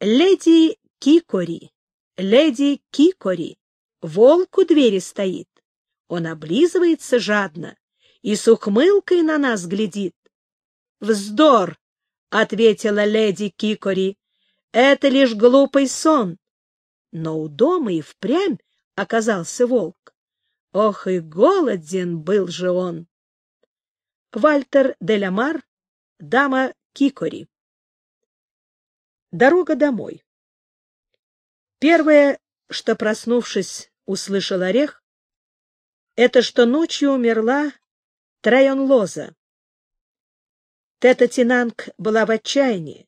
Леди Кикори, леди Кикори, волк у двери стоит. Он облизывается жадно и с ухмылкой на нас глядит. «Вздор!» — ответила леди Кикори. «Это лишь глупый сон». Но у дома и впрямь оказался волк. Ох, и голоден был же он! Вальтер де Ламар, дама Кикори. Дорога домой. Первое, что, проснувшись, услышал орех, это что ночью умерла Трайон Лоза. Тета Тинанг была в отчаянии,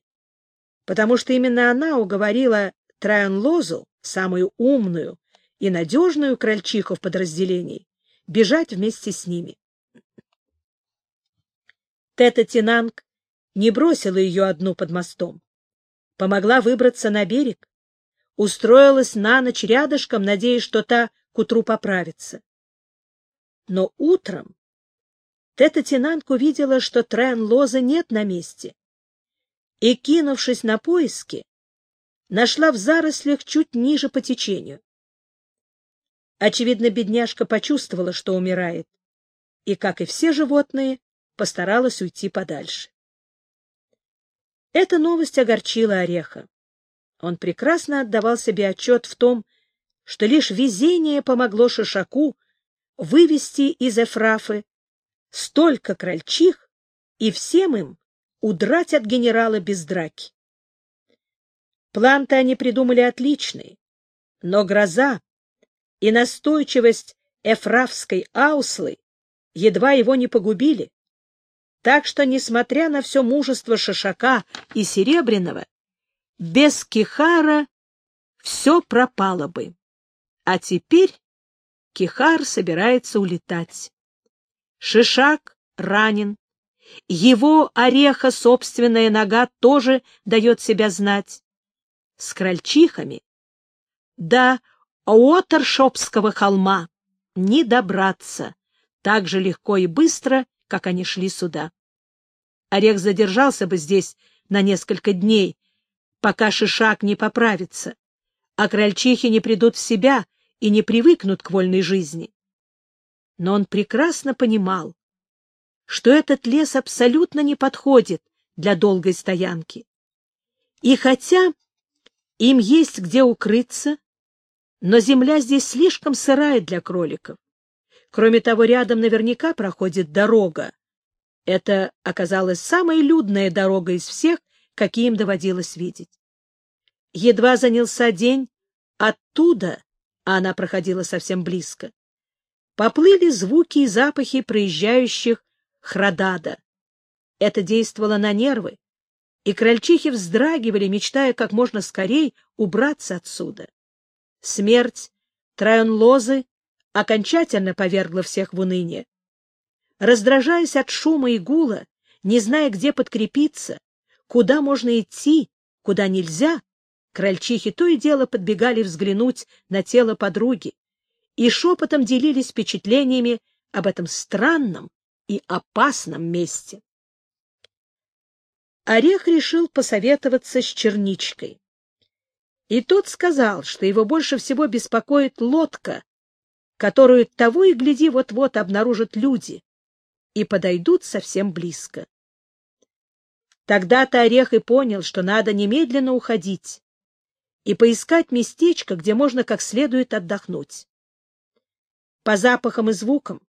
потому что именно она уговорила Трайон Лозу, самую умную и надежную крольчиху в подразделении, бежать вместе с ними. Тета Тинанг не бросила ее одну под мостом, помогла выбраться на берег, устроилась на ночь рядышком, надеясь, что та к утру поправится. Но утром Тета Тинанг увидела, что Трен Лоза нет на месте, и, кинувшись на поиски, нашла в зарослях чуть ниже по течению. Очевидно, бедняжка почувствовала, что умирает, и, как и все животные, постаралась уйти подальше. Эта новость огорчила Ореха. Он прекрасно отдавал себе отчет в том, что лишь везение помогло Шишаку вывести из Эфрафы столько крольчих и всем им удрать от генерала без драки. План-то они придумали отличный, но гроза и настойчивость эфрафской ауслы едва его не погубили. Так что, несмотря на все мужество Шишака и Серебряного, без Кихара все пропало бы. А теперь Кихар собирается улетать. Шишак ранен. Его ореха собственная нога тоже дает себя знать. С крольчихами до Отершопского холма не добраться так же легко и быстро, как они шли сюда. Орех задержался бы здесь на несколько дней, пока Шишак не поправится, а крольчихи не придут в себя и не привыкнут к вольной жизни но он прекрасно понимал, что этот лес абсолютно не подходит для долгой стоянки. И хотя им есть где укрыться, но земля здесь слишком сырая для кроликов. Кроме того, рядом наверняка проходит дорога. Это оказалась самая людная дорога из всех, какие им доводилось видеть. Едва занялся день, оттуда, а она проходила совсем близко, поплыли звуки и запахи проезжающих храдада. Это действовало на нервы, и крольчихи вздрагивали, мечтая как можно скорее убраться отсюда. Смерть Трайон-Лозы окончательно повергла всех в уныние. Раздражаясь от шума и гула, не зная, где подкрепиться, куда можно идти, куда нельзя, крольчихи то и дело подбегали взглянуть на тело подруги, и шепотом делились впечатлениями об этом странном и опасном месте. Орех решил посоветоваться с черничкой. И тот сказал, что его больше всего беспокоит лодка, которую того и гляди вот-вот обнаружат люди и подойдут совсем близко. Тогда-то Орех и понял, что надо немедленно уходить и поискать местечко, где можно как следует отдохнуть. По запахам и звукам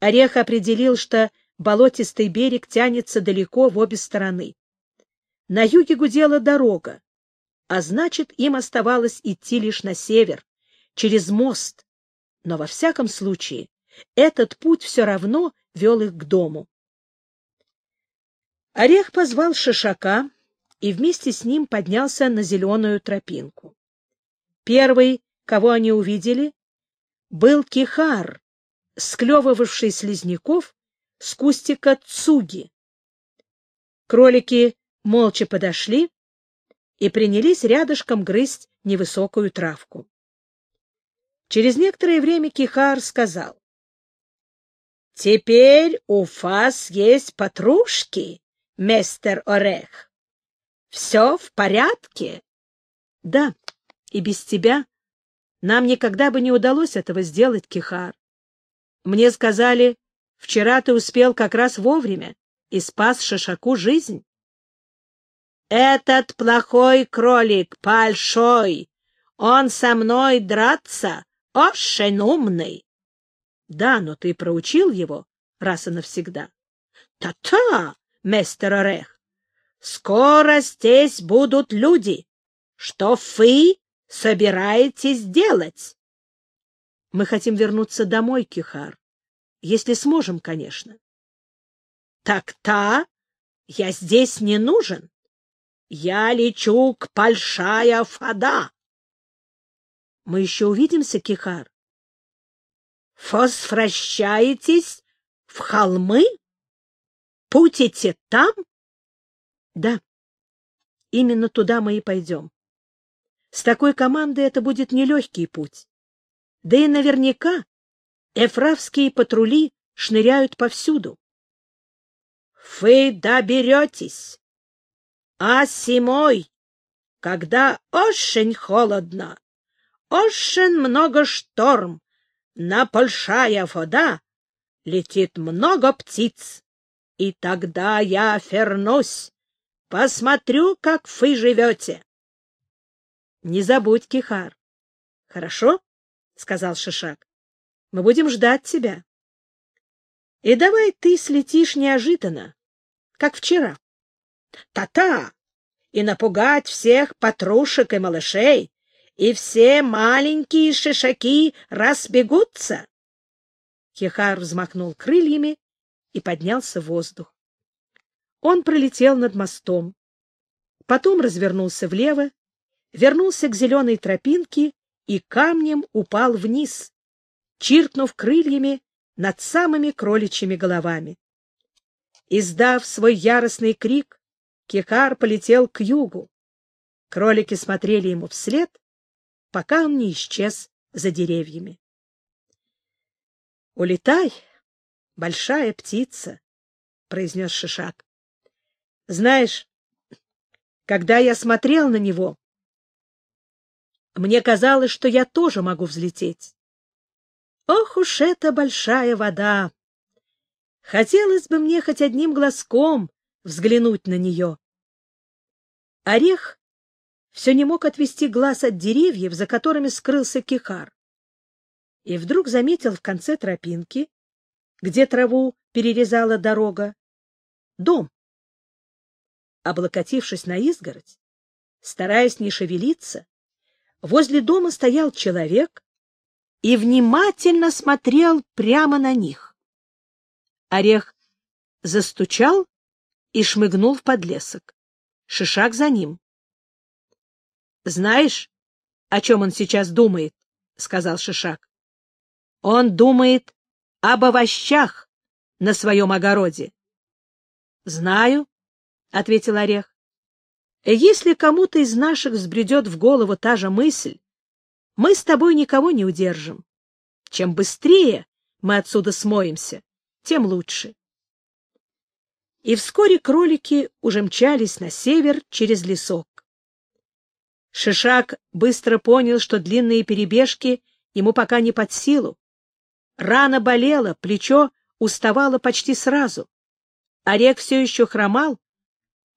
Орех определил, что болотистый берег тянется далеко в обе стороны. На юге гудела дорога, а значит, им оставалось идти лишь на север, через мост. Но во всяком случае, этот путь все равно вел их к дому. Орех позвал Шишака и вместе с ним поднялся на зеленую тропинку. Первый, кого они увидели, был кихар, склевывавший слизняков с кустика цуги. Кролики молча подошли и принялись рядышком грызть невысокую травку. Через некоторое время Кихар сказал. — Теперь у вас есть потрушки, мистер Орех. Все в порядке, Да, и без тебя нам никогда бы не удалось этого сделать, Кихар. Мне сказали, вчера ты успел как раз вовремя и спас Шишаку жизнь. Этот плохой кролик, большой, он со мной драться, очень умный. Да, но ты проучил его раз и навсегда. Та-та, мистер Орех, скоро здесь будут люди. Что вы собираетесь делать? Мы хотим вернуться домой, Кихар. Если сможем, конечно. Так-то я здесь не нужен. Я лечу к Большая Фада. Мы еще увидимся, Кихар. Возвращаетесь в холмы? Путите там? Да, именно туда мы и пойдем. С такой командой это будет нелегкий путь. Да и наверняка эфравские патрули шныряют повсюду. Вы доберетесь, а зимой, когда очень холодно, очень много шторм, на большая вода, летит много птиц, и тогда я вернусь, посмотрю, как вы живете. — Не забудь, Кихар. — Хорошо? — сказал Шишак. — Мы будем ждать тебя. И давай ты слетишь неожиданно, как вчера. Та-та! И напугать всех патрушек и малышей, и все маленькие шишаки разбегутся. Хихар взмахнул крыльями и поднялся в воздух. Он пролетел над мостом, потом развернулся влево, вернулся к зеленой тропинке и камнем упал вниз, чиркнув крыльями над самыми кроличьими головами. Издав свой яростный крик, Кихар полетел к югу. Кролики смотрели ему вслед, пока он не исчез за деревьями. — Улетай, большая птица, — произнес Шишак. — Знаешь, когда я смотрел на него, мне казалось, что я тоже могу взлететь. Ох уж эта большая вода! Хотелось бы мне хоть одним глазком взглянуть на нее. Орех все не мог отвести глаз от деревьев, за которыми скрылся кихар. И вдруг заметил в конце тропинки, где траву перерезала дорога, дом. Облокотившись на изгородь, стараясь не шевелиться, возле дома стоял человек и внимательно смотрел прямо на них. Орех застучал и шмыгнул в подлесок. Шишак за ним. — Знаешь, о чем он сейчас думает? — сказал Шишак. — Он думает об овощах на своем огороде. — Знаю, — ответил Орех. — Если кому-то из наших взбредет в голову та же мысль, мы с тобой никого не удержим. Чем быстрее мы отсюда смоемся, тем лучше. И вскоре кролики уже мчались на север через лесок. Шишак быстро понял, что длинные перебежки ему пока не под силу. Рана болела, плечо уставало почти сразу. Орек все еще хромал,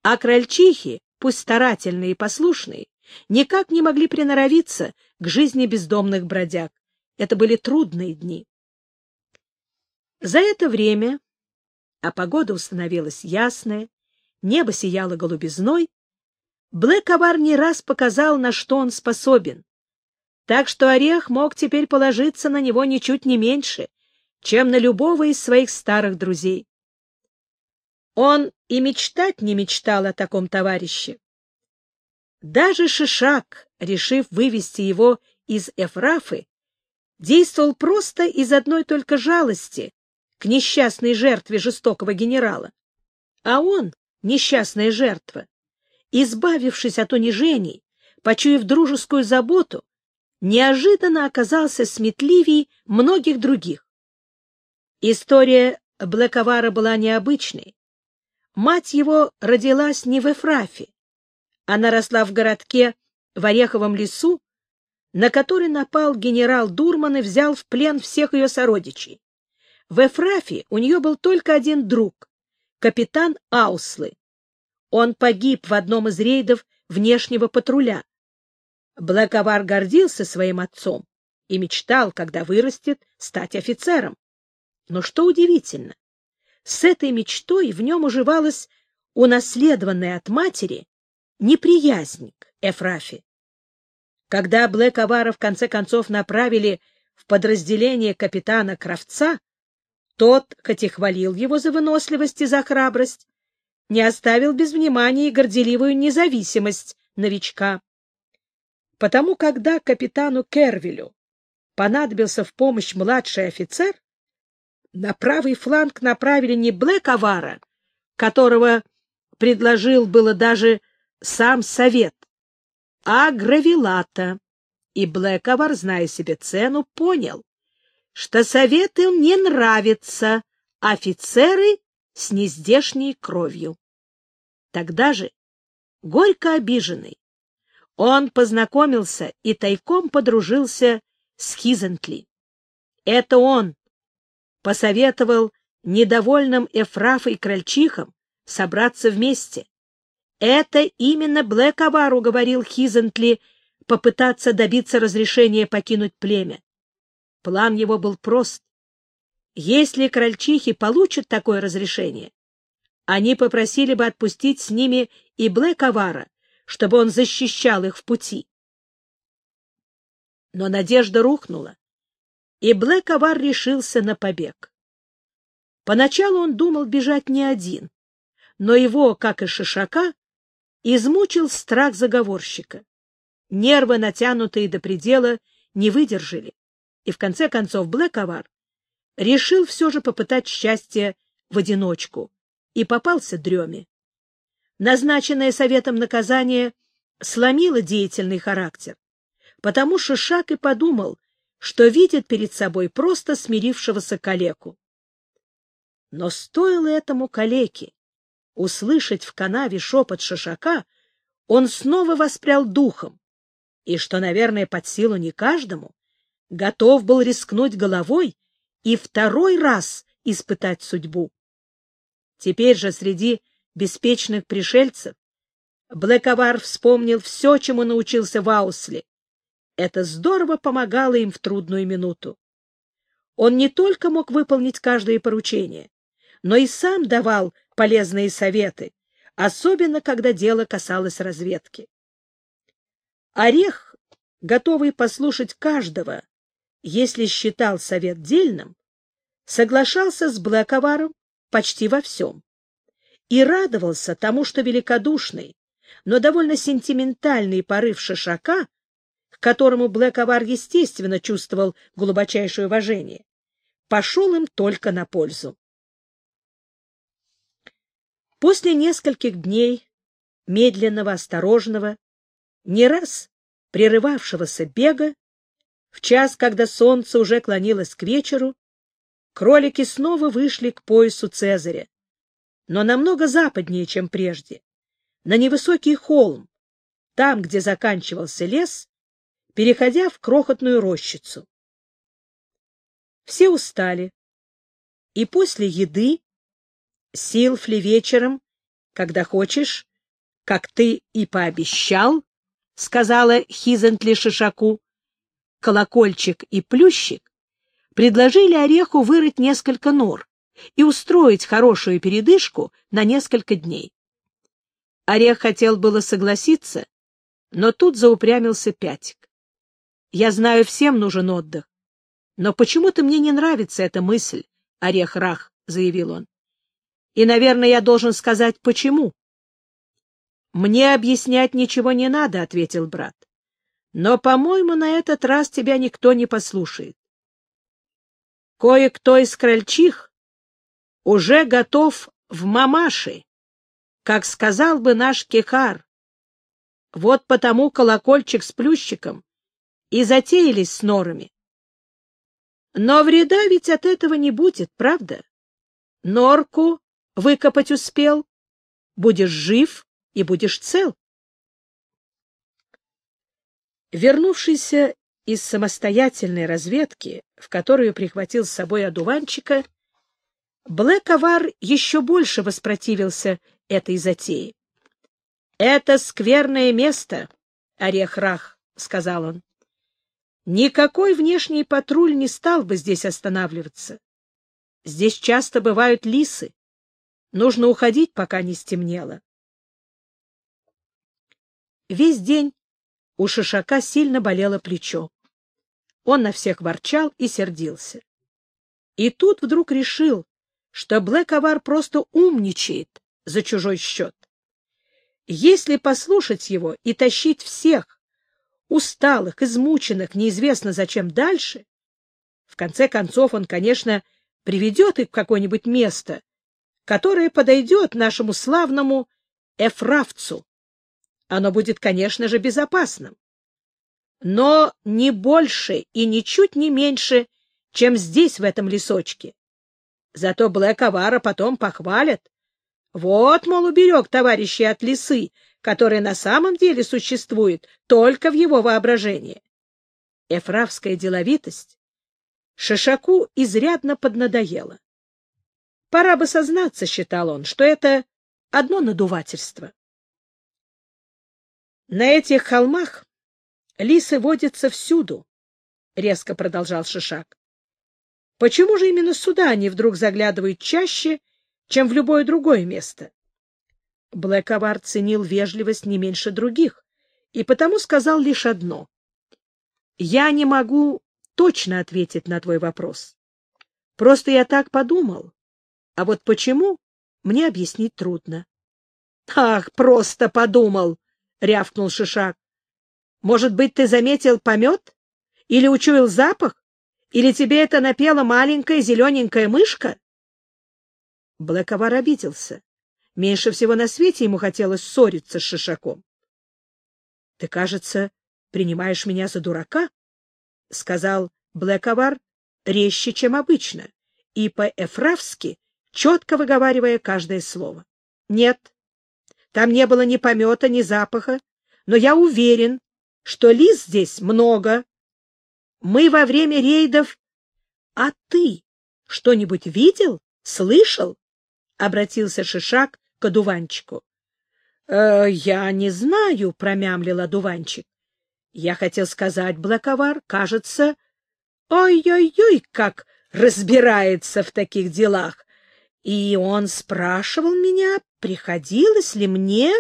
а крольчихи, пусть старательные и послушные, никак не могли приноровиться к жизни бездомных бродяг. Это были трудные дни. За это время, а погода установилась ясная, небо сияло голубизной, Блэковар не раз показал, на что он способен, так что Орех мог теперь положиться на него ничуть не меньше, чем на любого из своих старых друзей. Он и мечтать не мечтал о таком товарище. Даже Шишак, решив вывести его из Эфрафы, действовал просто из одной только жалости к несчастной жертве жестокого генерала. А он, несчастная жертва, избавившись от унижений, почуяв дружескую заботу, неожиданно оказался сметливей многих других. История Блэковара была необычной. Мать его родилась не в Эфрафе. Она росла в городке в Ореховом лесу, на который напал генерал Дурман и взял в плен всех ее сородичей. В Эфрафе у нее был только один друг — капитан Ауслы. Он погиб в одном из рейдов внешнего патруля. Блэковар гордился своим отцом и мечтал, когда вырастет, стать офицером. Но что удивительно, с этой мечтой в нем уживалась унаследованная от матери неприязнь к Эфрафе. Когда Блэковара в конце концов направили в подразделение капитана Кравца, тот, хоть и хвалил его за выносливость и за храбрость, не оставил без внимания и горделивую независимость новичка. Потому, когда капитану Кервилю понадобился в помощь младший офицер, на правый фланг направили не Блэковара, которого предложил было даже сам совет, а Гравилата. И Блэковар, зная себе цену, понял, что советы им не нравятся, офицеры с нездешней кровью. Тогда же, горько обиженный, он познакомился и тайком подружился с Хизентли. Это он посоветовал недовольным Эфраф и Крольчихам собраться вместе. Это именно Блэковару говорил Хизентли попытаться добиться разрешения покинуть племя. План его был прост. Если крольчихи получат такое разрешение, они попросили бы отпустить с ними и Блэковара, чтобы он защищал их в пути. Но надежда рухнула, и Блэковар решился на побег. Поначалу он думал бежать не один, но его, как и Шишака, измучил страх заговорщика. Нервы, натянутые до предела, не выдержали и в конце концов Блэковар решил все же попытать счастье в одиночку и попался дреме. Назначенное советом наказание сломило деятельный характер, потому что Шак и подумал, что видит перед собой просто смирившегося калеку. Но стоило этому калеке услышать в канаве шепот шишака, он снова воспрял духом, и, что, наверное, под силу не каждому, готов был рискнуть головой и второй раз испытать судьбу. Теперь же среди беспечных пришельцев Блэковар вспомнил все, чему научился в Аусле. Это здорово помогало им в трудную минуту. Он не только мог выполнить каждое поручение, но и сам давал полезные советы, особенно когда дело касалось разведки. Орех, готовый послушать каждого, если считал совет дельным, соглашался с Блэковаром почти во всем и радовался тому, что великодушный, но довольно сентиментальный порыв Шишака, к которому Блэковар естественно чувствовал глубочайшее уважение, пошел им только на пользу. После нескольких дней медленного, осторожного, не раз прерывавшегося бега, в час, когда солнце уже клонилось к вечеру, кролики снова вышли к поясу Цезаря, но намного западнее, чем прежде, на невысокий холм, там, где заканчивался лес, переходя в крохотную рощицу. Все устали, и после еды Силфли вечером, когда хочешь, как ты и пообещал, — сказала Хизентли Шишаку, колокольчик и плющик предложили Ореху вырыть несколько нор и устроить хорошую передышку на несколько дней. Орех хотел было согласиться, но тут заупрямился Пятик. «Я знаю, всем нужен отдых, но почему-то мне не нравится эта мысль, Орех-Рах», — заявил он. «И, наверное, я должен сказать, почему». «Мне объяснять ничего не надо», — ответил брат. Но, по-моему, на этот раз тебя никто не послушает. Кое-кто из крольчих уже готов в мамаши, как сказал бы наш кехар. Вот потому колокольчик с плющиком и затеялись с норами. Но вреда ведь от этого не будет, правда? Норку выкопать успел, будешь жив и будешь цел. Вернувшийся из самостоятельной разведки, в которую прихватил с собой одуванчика, Блэковар еще больше воспротивился этой затее. — Это скверное место, Орех-Рах, — сказал он. — Никакой внешний патруль не стал бы здесь останавливаться. Здесь часто бывают лисы. Нужно уходить, пока не стемнело. Весь день у Шишака сильно болело плечо. Он на всех ворчал и сердился. И тут вдруг решил, что Блэковар просто умничает за чужой счет. Если послушать его и тащить всех, усталых, измученных, неизвестно зачем дальше, в конце концов он, конечно, приведет их в какое-нибудь место, которое подойдет нашему славному Эфравцу. Оно будет, конечно же, безопасным но не больше и ничуть не меньше, чем здесь, в этом лесочке. Зато Блэковара потом похвалят. Вот, мол, уберег товарищи от лисы, которая на самом деле существует только в его воображении. Эфравская деловитость Шишаку изрядно поднадоела. Пора бы сознаться, считал он, что это одно надувательство. На этих холмах Лисы водятся всюду, — резко продолжал Шишак. — Почему же именно сюда они вдруг заглядывают чаще, чем в любое другое место? Блэковар ценил вежливость не меньше других, и потому сказал лишь одно. — Я не могу точно ответить на твой вопрос. Просто я так подумал. А вот почему, мне объяснить трудно. — Ах, просто подумал! — рявкнул Шишак. Может быть, ты заметил помет? Или учуял запах? Или тебе это напела маленькая зелененькая мышка? Блэковар обиделся. Меньше всего на свете ему хотелось ссориться с Шишаком. — Ты, кажется, принимаешь меня за дурака? — сказал Блэковар резче, чем обычно, и по-эфравски, четко выговаривая каждое слово. — Нет, там не было ни помета, ни запаха, но я уверен, что лис здесь много. Мы во время рейдов... А ты что-нибудь видел, слышал? — обратился Шишак к одуванчику. «Э, — Я не знаю, — промямлил одуванчик. Я хотел сказать, Блэковар, кажется... Ой-ой-ой, как разбирается в таких делах. И он спрашивал меня, приходилось ли мне...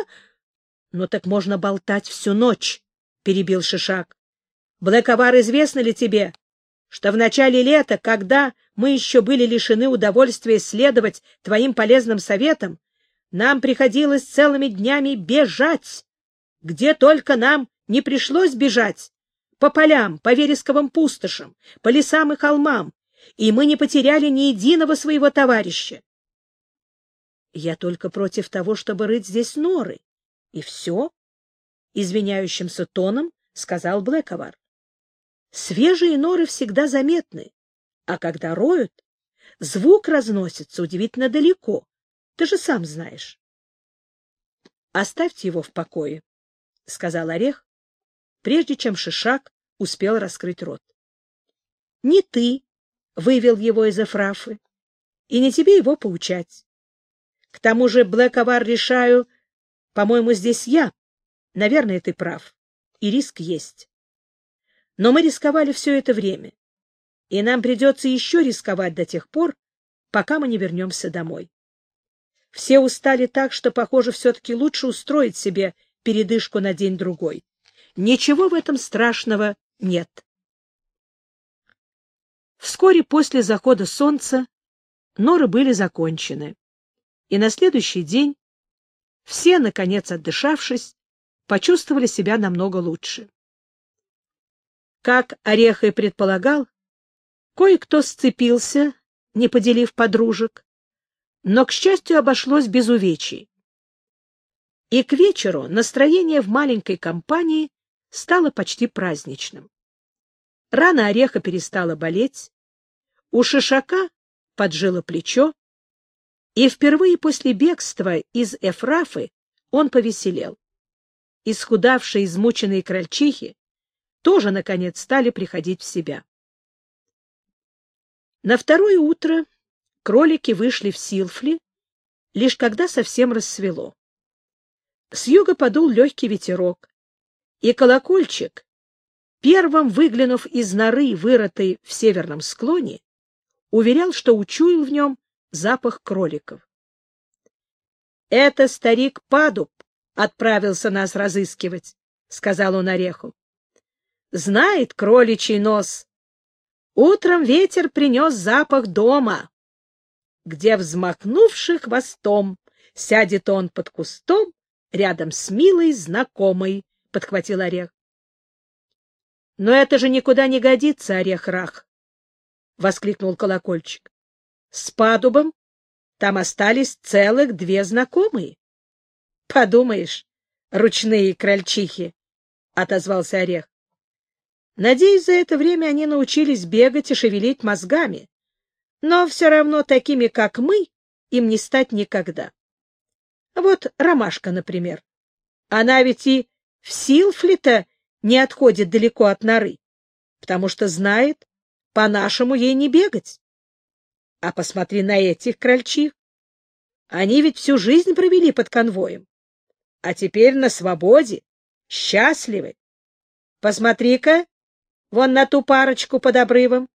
Ну так можно болтать всю ночь перебил Шишак. Блэковар, известно ли тебе, что в начале лета, когда мы еще были лишены удовольствия следовать твоим полезным советам, нам приходилось целыми днями бежать, где только нам не пришлось бежать, по полям, по вересковым пустошам, по лесам и холмам, и мы не потеряли ни единого своего товарища. Я только против того, чтобы рыть здесь норы. И все извиняющимся тоном сказал Блэковар. Свежие норы всегда заметны, а когда роют, звук разносится удивительно далеко. Ты же сам знаешь. Оставьте его в покое, — сказал Орех, прежде чем Шишак успел раскрыть рот. Не ты вывел его из Эфрафы, и не тебе его поучать. К тому же, Блэковар, решаю, по-моему, здесь я, Наверное, ты прав, и риск есть. Но мы рисковали все это время, и нам придется еще рисковать до тех пор, пока мы не вернемся домой. Все устали так, что, похоже, все-таки лучше устроить себе передышку на день-другой. Ничего в этом страшного нет. Вскоре после захода солнца норы были закончены, и на следующий день все, наконец отдышавшись, почувствовали себя намного лучше. Как Орех и предполагал, кое-кто сцепился, не поделив подружек, но, к счастью, обошлось без увечий. И к вечеру настроение в маленькой компании стало почти праздничным. Рана Ореха перестала болеть, у Шишака поджило плечо, и впервые после бегства из Эфрафы он повеселел исхудавшие измученные крольчихи тоже, наконец, стали приходить в себя. На второе утро кролики вышли в Силфли, лишь когда совсем рассвело. С юга подул легкий ветерок, и колокольчик, первым выглянув из норы, вырытой в северном склоне, уверял, что учуял в нем запах кроликов. — Это старик Падуб отправился нас разыскивать, — сказал он Ореху. — Знает кроличий нос. Утром ветер принес запах дома, где, взмахнувший хвостом, сядет он под кустом рядом с милой знакомой, — подхватил Орех. — Но это же никуда не годится, Орех-Рах! — воскликнул колокольчик. — С Падубом там остались целых две знакомые. — Подумаешь, ручные крольчихи, — отозвался Орех. Надеюсь, за это время они научились бегать и шевелить мозгами. Но все равно такими, как мы, им не стать никогда. Вот Ромашка, например. Она ведь и в Силфлита не отходит далеко от норы, потому что знает, по-нашему ей не бегать. А посмотри на этих крольчих. Они ведь всю жизнь провели под конвоем. А теперь на свободе, счастливы. Посмотри-ка, вон на ту парочку под обрывом.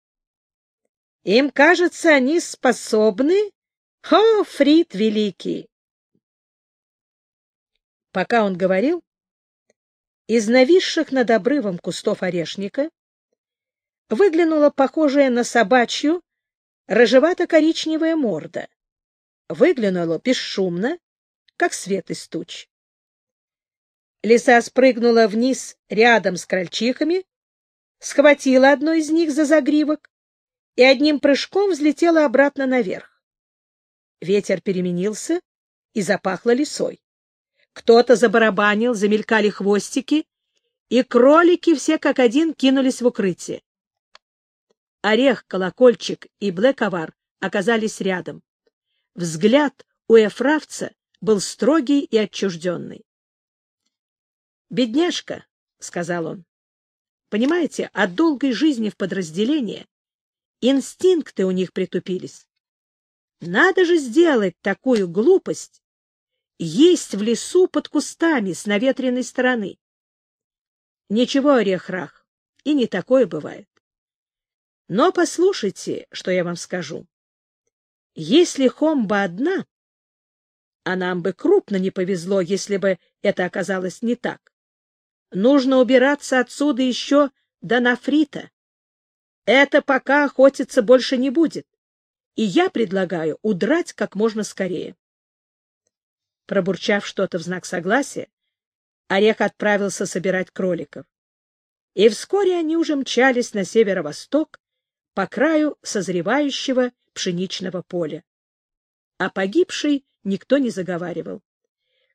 Им кажется, они способны... О, Фрид великий! Пока он говорил, из нависших над обрывом кустов орешника выглянула похожая на собачью рыжевато-коричневая морда. Выглянула бесшумно, как свет из туч. Лиса спрыгнула вниз рядом с крольчихами, схватила одну из них за загривок и одним прыжком взлетела обратно наверх. Ветер переменился и запахло лисой. Кто-то забарабанил, замелькали хвостики, и кролики все как один кинулись в укрытие. Орех, колокольчик и блэковар оказались рядом. Взгляд у эфравца был строгий и отчужденный. «Бедняжка», — сказал он, — «понимаете, от долгой жизни в подразделении инстинкты у них притупились. Надо же сделать такую глупость, есть в лесу под кустами с наветренной стороны. Ничего, Орехрах, и не такое бывает. Но послушайте, что я вам скажу. Если Хомба одна, а нам бы крупно не повезло, если бы это оказалось не так, нужно убираться отсюда еще до Нафрита. Это пока охотиться больше не будет, и я предлагаю удрать как можно скорее. Пробурчав что-то в знак согласия, Орех отправился собирать кроликов. И вскоре они уже мчались на северо-восток по краю созревающего пшеничного поля. О погибшей никто не заговаривал.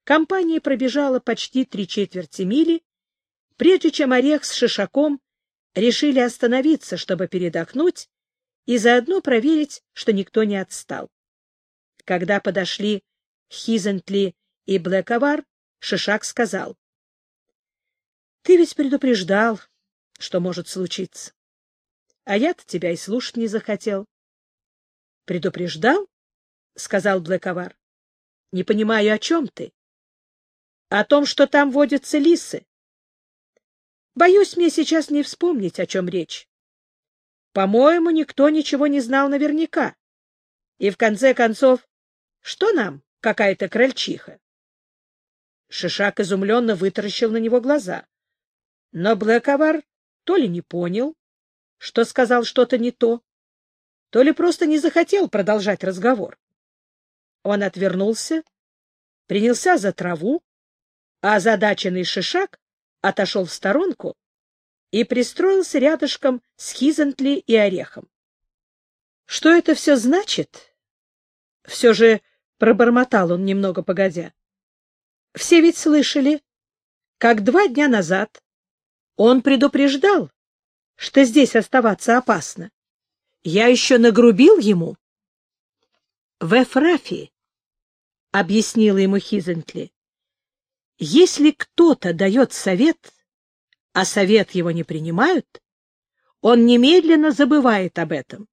Компания пробежала почти три четверти мили, прежде чем Орех с Шишаком решили остановиться, чтобы передохнуть и заодно проверить, что никто не отстал. Когда подошли Хизентли и Блэковар, Шишак сказал. — Ты ведь предупреждал, что может случиться. А я-то тебя и слушать не захотел. — Предупреждал? — сказал Блэковар. — Не понимаю, о чем ты. — О том, что там водятся лисы. Боюсь мне сейчас не вспомнить, о чем речь. По-моему, никто ничего не знал наверняка. И в конце концов, что нам? какая-то крольчиха. Шишак изумленно вытаращил на него глаза. Но Блэковар то ли не понял, что сказал что-то не то, то ли просто не захотел продолжать разговор. Он отвернулся, принялся за траву, а озадаченный Шишак отошел в сторонку и пристроился рядышком с Хизентли и Орехом. Что это все значит? Все же — пробормотал он немного погодя. — Все ведь слышали, как два дня назад он предупреждал, что здесь оставаться опасно. Я еще нагрубил ему. — В Эфрафии, — объяснила ему Хизентли, — если кто-то дает совет, а совет его не принимают, он немедленно забывает об этом.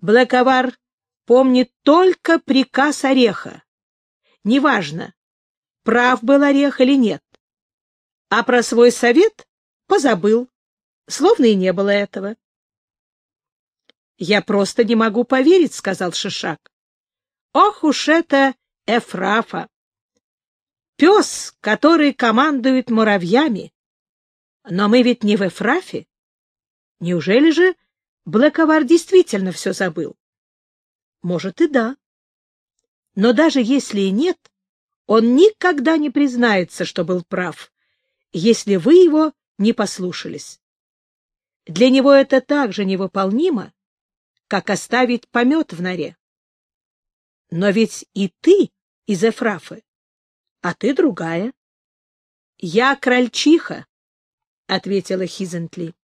Блэковар помнит только приказ Ореха. Неважно, прав был Орех или нет. А про свой совет позабыл, словно и не было этого. — Я просто не могу поверить, — сказал Шишак. — Ох уж это Эфрафа! Пес, который командует муравьями. Но мы ведь не в Эфрафе. Неужели же Блэковар действительно все забыл? Может и да. Но даже если и нет, он никогда не признается, что был прав, если вы его не послушались. Для него это так же невыполнимо, как оставить помет в норе. Но ведь и ты из Эфрафы, а ты другая. — Я крольчиха, — ответила Хизентли.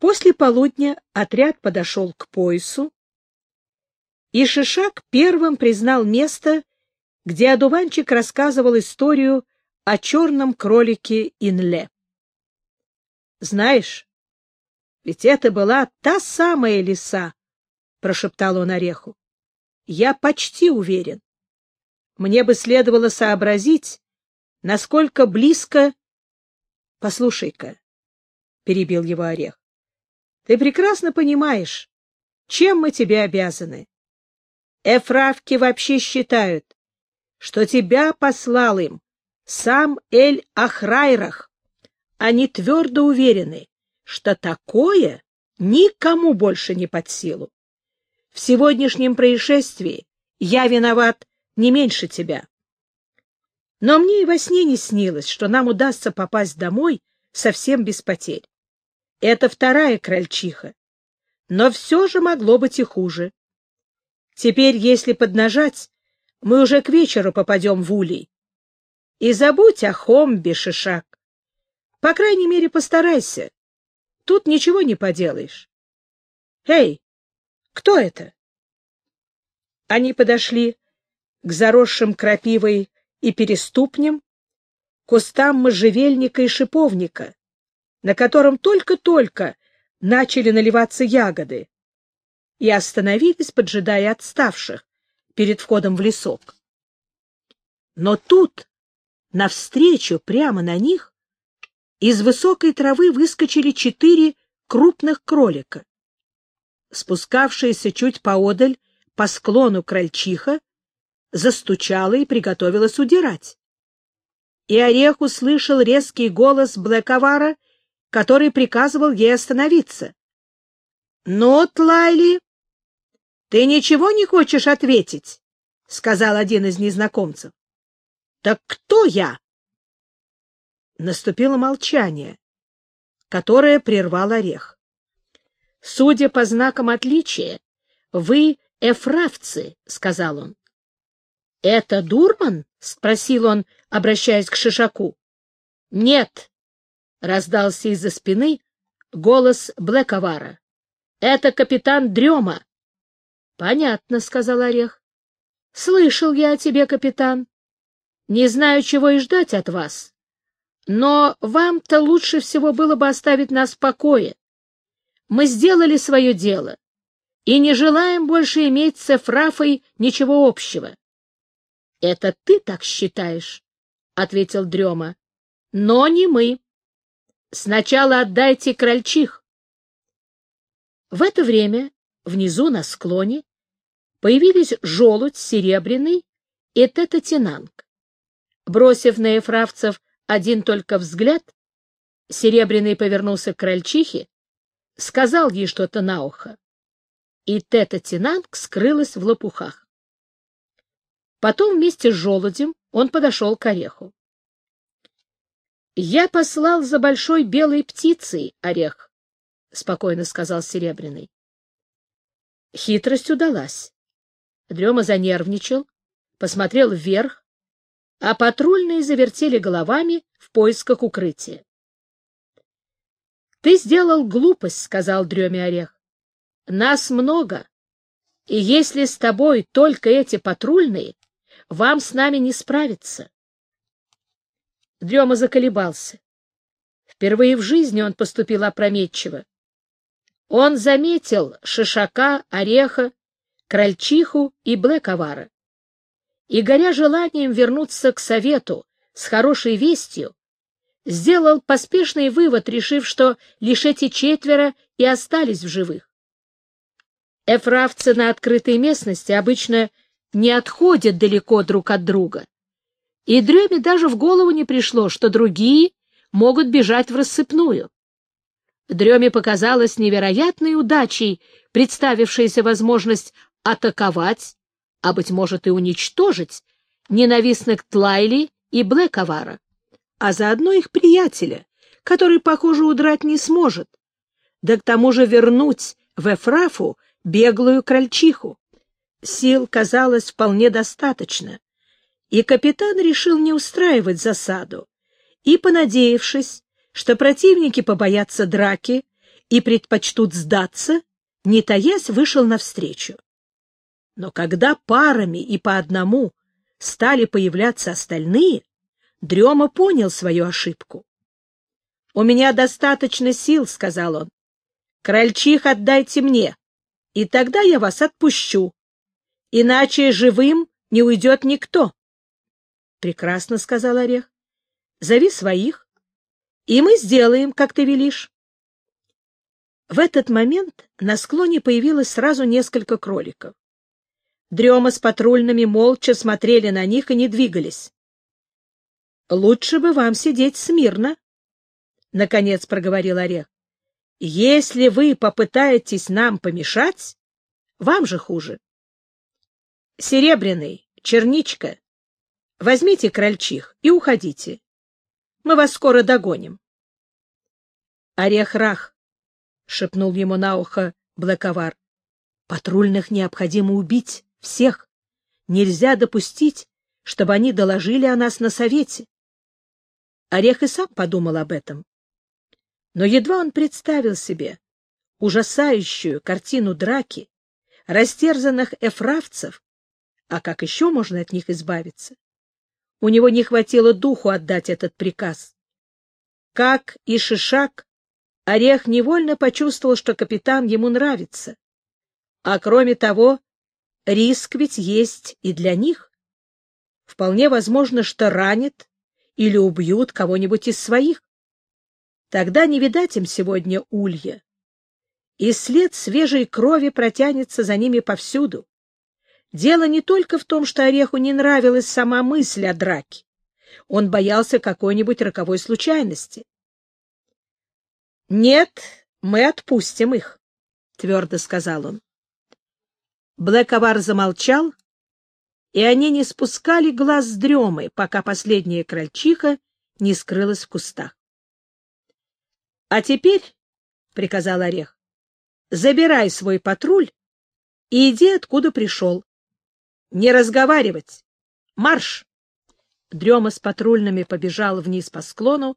После полудня отряд подошел к поясу, и Шишак первым признал место, где одуванчик рассказывал историю о черном кролике Инле. «Знаешь, ведь это была та самая лиса», — прошептал он Ореху. «Я почти уверен. Мне бы следовало сообразить, насколько близко...» «Послушай-ка», — перебил его Орех, — «ты прекрасно понимаешь, чем мы тебе обязаны. Эфравки вообще считают, что тебя послал им сам Эль-Ахрайрах. Они твердо уверены, что такое никому больше не под силу. В сегодняшнем происшествии я виноват не меньше тебя. Но мне и во сне не снилось, что нам удастся попасть домой совсем без потерь. Это вторая крольчиха. Но все же могло быть и хуже. Теперь, если поднажать, мы уже к вечеру попадем в улей. И забудь о Хомбе, Шишак. По крайней мере, постарайся. Тут ничего не поделаешь. Эй, кто это? Они подошли к заросшим крапивой и переступням, кустам можжевельника и шиповника, на котором только-только начали наливаться ягоды, и остановились, поджидая отставших, перед входом в лесок. Но тут, навстречу, прямо на них, из высокой травы выскочили четыре крупных кролика. Спускавшаяся чуть поодаль по склону крольчиха застучала и приготовилась удирать. И Орех услышал резкий голос Блэковара, который приказывал ей остановиться. — Ну, Тлайли, ты ничего не хочешь ответить? — сказал один из незнакомцев. — Так кто я? Наступило молчание, которое прервал орех. — Судя по знакам отличия, вы эфравцы, — сказал он. — Это Дурман? — спросил он, обращаясь к Шишаку. — Нет, — раздался из-за спины голос Блэковара. — Это капитан Дрема. — Понятно, — сказал Орех. — Слышал я о тебе, капитан. Не знаю, чего и ждать от вас. Но вам-то лучше всего было бы оставить нас в покое. Мы сделали свое дело и не желаем больше иметь с Эфрафой ничего общего. — Это ты так считаешь, — ответил Дрема. — Но не мы. Сначала отдайте крольчих. В это время внизу на склоне появились желудь, серебряный и тетатинанг. Бросив на эфравцев один только взгляд, серебряный повернулся к крольчихе, сказал ей что-то на ухо, и тетатинанг скрылась в лопухах. Потом вместе с желудем он подошел к ореху. — Я послал за большой белой птицей, орех, — спокойно сказал Серебряный. Хитрость удалась. Дрема занервничал, посмотрел вверх, а патрульные завертели головами в поисках укрытия. — Ты сделал глупость, — сказал Дреме Орех. — Нас много, и если с тобой только эти патрульные, вам с нами не справиться. Дрема заколебался. Впервые в жизни он поступил опрометчиво. Он заметил шишака, ореха, крольчиху и блэковара. И, горя желанием вернуться к совету с хорошей вестью, сделал поспешный вывод, решив, что лишь эти четверо и остались в живых. Эфравцы на открытой местности обычно не отходят далеко друг от друга, и Дреме даже в голову не пришло, что другие могут бежать в рассыпную. Дреме показалась невероятной удачей представившаяся возможность атаковать, а, быть может, и уничтожить ненавистных Тлайли и Блэковара, а заодно их приятеля, который, похоже, удрать не сможет, да к тому же вернуть в Эфрафу беглую крольчиху. Сил казалось вполне достаточно, и капитан решил не устраивать засаду, и, понадеявшись, что противники побоятся драки и предпочтут сдаться, не таясь, вышел навстречу. Но когда парами и по одному стали появляться остальные, Дрема понял свою ошибку. — У меня достаточно сил, — сказал он. — Крольчих отдайте мне, и тогда я вас отпущу. Иначе живым не уйдет никто. — Прекрасно, — сказал Орех. — Зови своих, и мы сделаем, как ты велишь. В этот момент на склоне появилось сразу несколько кроликов. Дрема с патрульными молча смотрели на них и не двигались. — Лучше бы вам сидеть смирно, — наконец проговорил Орех. — Если вы попытаетесь нам помешать, вам же хуже. — Серебряный, черничка, возьмите крольчих и уходите. Мы вас скоро догоним. — Орех-рах, — шепнул ему на ухо Блэковар, — патрульных необходимо убить, всех. Нельзя допустить, чтобы они доложили о нас на совете. Орех и сам подумал об этом. Но едва он представил себе ужасающую картину драки, растерзанных эфравцев, а как еще можно от них избавиться, у него не хватило духу отдать этот приказ. Как и Шишак, Орех невольно почувствовал, что капитан ему нравится. А кроме того, риск ведь есть и для них. Вполне возможно, что ранит или убьют кого-нибудь из своих. Тогда не видать им сегодня улья. И след свежей крови протянется за ними повсюду. Дело не только в том, что Ореху не нравилась сама мысль о драке. Он боялся какой-нибудь роковой случайности. — Нет, мы отпустим их, — твердо сказал он. Блэковар замолчал, и они не спускали глаз с дремы, пока последняя крольчиха не скрылась в кустах. — А теперь, — приказал Орех, — забирай свой патруль и иди, откуда пришел. Не разговаривать! Марш! Дрема с патрульными побежал вниз по склону,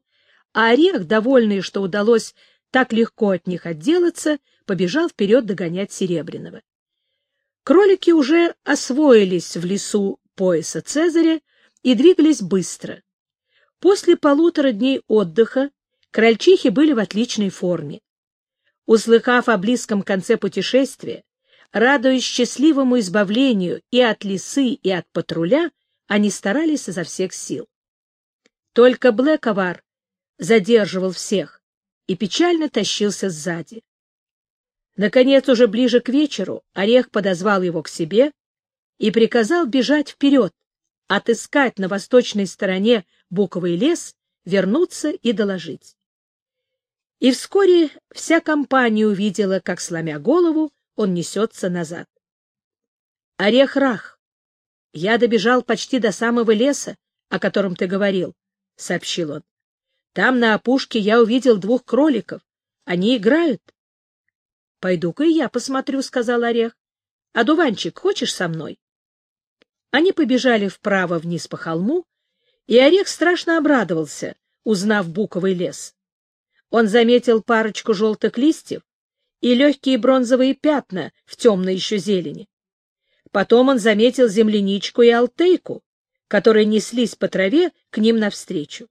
а Орех, довольный, что удалось так легко от них отделаться, побежал вперед догонять Серебряного. Кролики уже освоились в лесу пояса Цезаря и двигались быстро. После полутора дней отдыха крольчихи были в отличной форме. Услыхав о близком конце путешествия, Радуясь счастливому избавлению и от лисы, и от патруля, они старались изо всех сил. Только Блэковар задерживал всех и печально тащился сзади. Наконец, уже ближе к вечеру, Орех подозвал его к себе и приказал бежать вперед, отыскать на восточной стороне буковый лес, вернуться и доложить. И вскоре вся компания увидела, как, сломя голову, он несется назад. «Орех-рах! Я добежал почти до самого леса, о котором ты говорил», — сообщил он. «Там на опушке я увидел двух кроликов. Они играют». «Пойду-ка и я посмотрю», — сказал Орех. «А дуванчик, хочешь со мной?» Они побежали вправо вниз по холму, и Орех страшно обрадовался, узнав буковый лес. Он заметил парочку желтых листьев, и легкие бронзовые пятна в темной еще зелени. Потом он заметил земляничку и алтейку, которые неслись по траве к ним навстречу.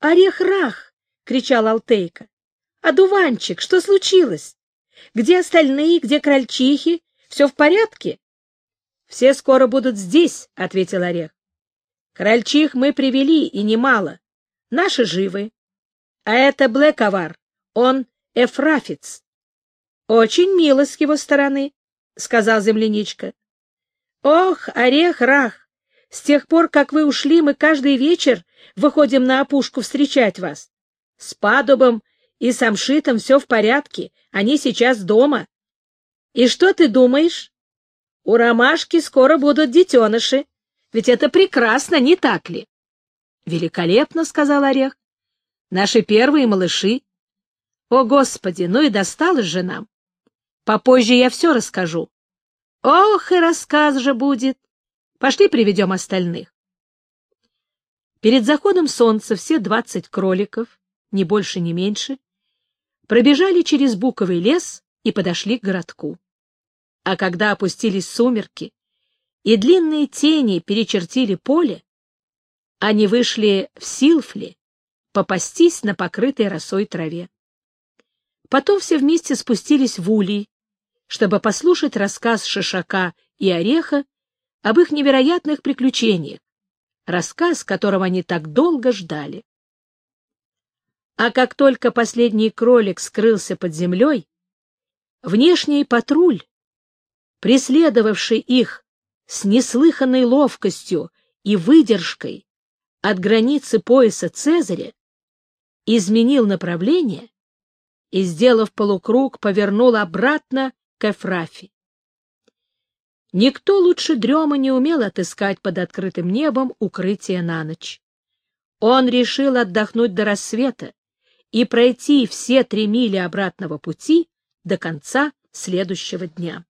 «Орех-рах!» — кричал Алтейка. — Одуванчик, что случилось? Где остальные, где крольчихи? Все в порядке? — Все скоро будут здесь, — ответил Орех. — Крольчих мы привели, и немало. Наши живы. А это Блэковар, он эфрафиц. — Очень мило с его стороны, — сказал земляничка. — Ох, орех-рах! С тех пор, как вы ушли, мы каждый вечер выходим на опушку встречать вас. С Падубом и Самшитом все в порядке, они сейчас дома. И что ты думаешь? У ромашки скоро будут детеныши, ведь это прекрасно, не так ли? — Великолепно, — сказал Орех. — Наши первые малыши. О, Господи, ну и досталось же нам. Попозже я все расскажу. Ох, и рассказ же будет. Пошли приведем остальных. Перед заходом солнца все двадцать кроликов, ни больше, ни меньше, пробежали через буковый лес и подошли к городку. А когда опустились сумерки и длинные тени перечертили поле, они вышли в Силфли попастись на покрытой росой траве. Потом все вместе спустились в Улей, чтобы послушать рассказ Шишака и Ореха об их невероятных приключениях, рассказ, которого они так долго ждали. А как только последний кролик скрылся под землей, внешний патруль, преследовавший их с неслыханной ловкостью и выдержкой от границы пояса Цезаря, изменил направление и, сделав полукруг, повернул обратно к Эфрафе. Никто лучше дрема не умел отыскать под открытым небом укрытие на ночь. Он решил отдохнуть до рассвета и пройти все три мили обратного пути до конца следующего дня.